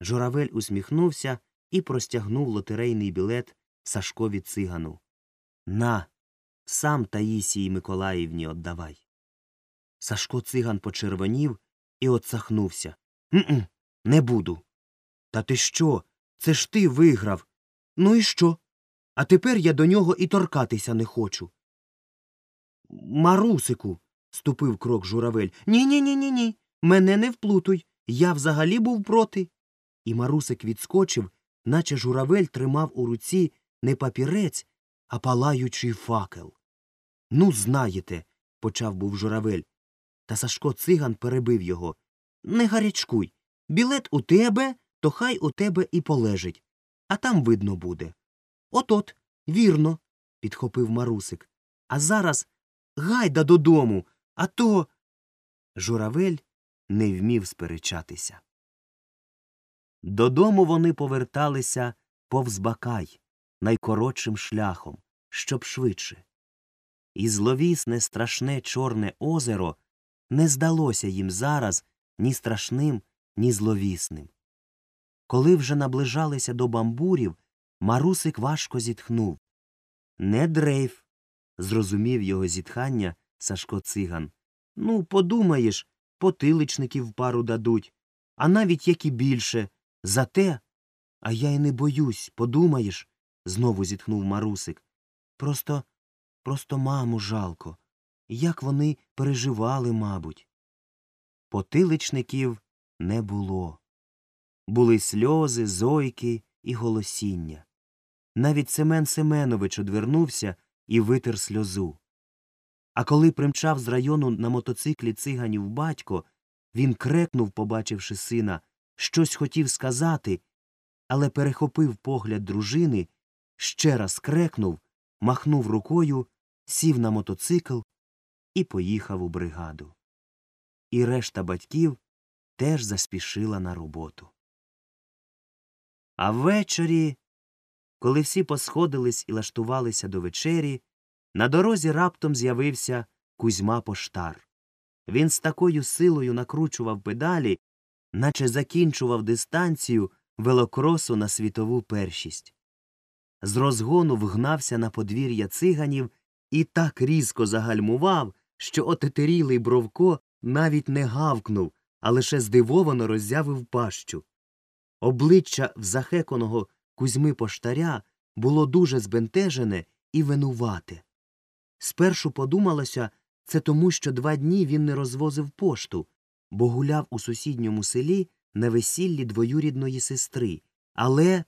Журавель усміхнувся і простягнув лотерейний білет Сашкові цигану. На, сам Таїсії Миколаївні отдавай. Сашко циган почервонів і отсахнувся. «М-м, не буду. Та ти що? Це ж ти виграв. Ну і що? А тепер я до нього і торкатися не хочу. Марусику, ступив крок журавель. Ні, ні, ні, ні, ні. Мене не вплутуй. Я взагалі був проти. І Марусик відскочив, наче журавель тримав у руці не папірець, а палаючий факел. Ну, знаєте, почав був журавель. Та Сашко циган перебив його. Не гарячкуй. Білет у тебе, то хай у тебе і полежить. А там видно буде. От от, вірно, підхопив Марусик. А зараз гайда додому, а то. Журавель не вмів сперечатися. Додому вони поверталися повз бакай, найкоротшим шляхом, щоб швидше. І зловісне страшне Чорне озеро не здалося їм зараз ні страшним, ні зловісним. Коли вже наближалися до бамбурів, Марусик важко зітхнув. Не дрейф. зрозумів його зітхання Сашко циган. Ну, подумаєш, потиличників пару дадуть, а навіть як і більше. Зате. А я й не боюсь, подумаєш, знову зітхнув Марусик. Просто, просто маму жалко. Як вони переживали, мабуть. Потиличників не було. Були сльози, зойки і голосіння. Навіть Семен Семенович одвернувся і витер сльозу. А коли примчав з району на мотоциклі циганів батько, він крекнув, побачивши сина, щось хотів сказати, але перехопив погляд дружини, ще раз крекнув, махнув рукою, сів на мотоцикл і поїхав у бригаду. І решта батьків теж заспішила на роботу. А ввечері, коли всі посходились і лаштувалися до вечері, на дорозі раптом з'явився Кузьма Поштар. Він з такою силою накручував педалі, наче закінчував дистанцію велокросу на світову першість. З розгону вгнався на подвір'я циганів і так різко загальмував, що отетерілий Бровко навіть не гавкнув, а лише здивовано роззявив пащу. Обличчя взахеканого Кузьми поштаря було дуже збентежене і винувате. Спершу подумалося, це тому, що два дні він не розвозив пошту, бо гуляв у сусідньому селі на весіллі двоюрідної сестри, але